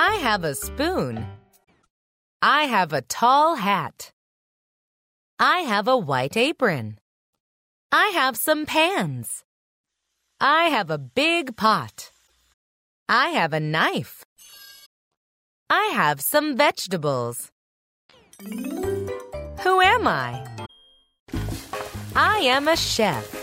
I have a spoon. I have a tall hat. I have a white apron. I have some pans. I have a big pot. I have a knife. I have some vegetables. Who am I? I am a chef.